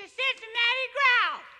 the Cincinnati Growl.